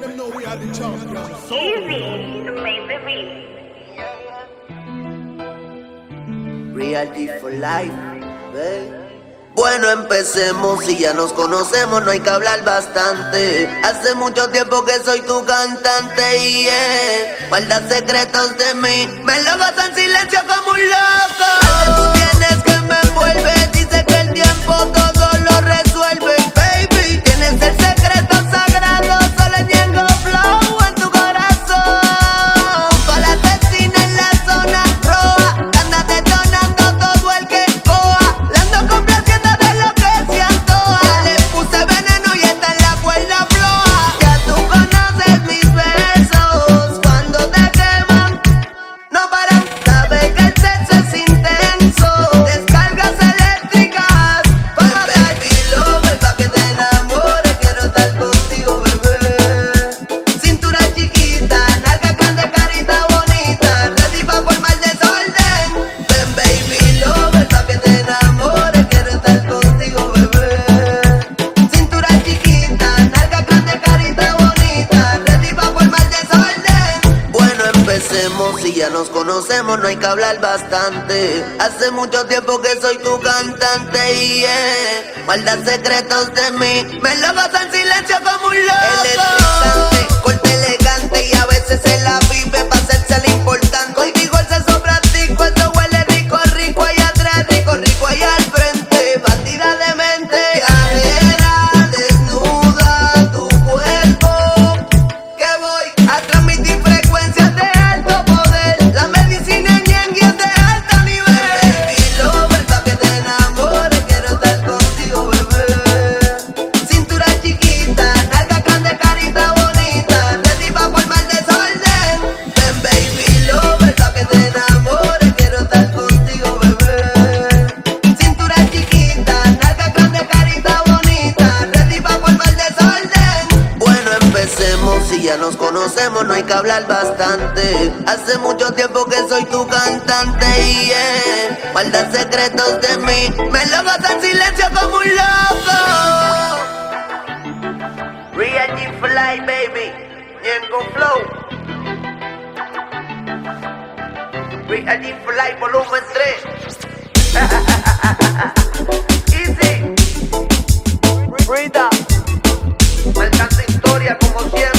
Them know we the champions. Reality for life, babe. Bueno, empecemos, si ya nos conocemos, no hay que hablar bastante. Hace mucho tiempo que soy tu cantante y yeah. guarda secretos de mí. Me lo gozo en silencio como Si ya nos conocemos, no hay que hablar bastante. Hace mucho tiempo que soy tu cantante y yeah. guarda secretos de mí. Me lo gozo en silencio como un loco. Ya nos conocemos, no hay que hablar bastante. Hace mucho tiempo que soy tu cantante y yeah. guarda secretos de mí. Me lo gozo en silencio como un loco. Real Fly, baby. Ñengo Flow. Real G Fly, volumen 3. Easy. Frida. Marcando historia como siempre.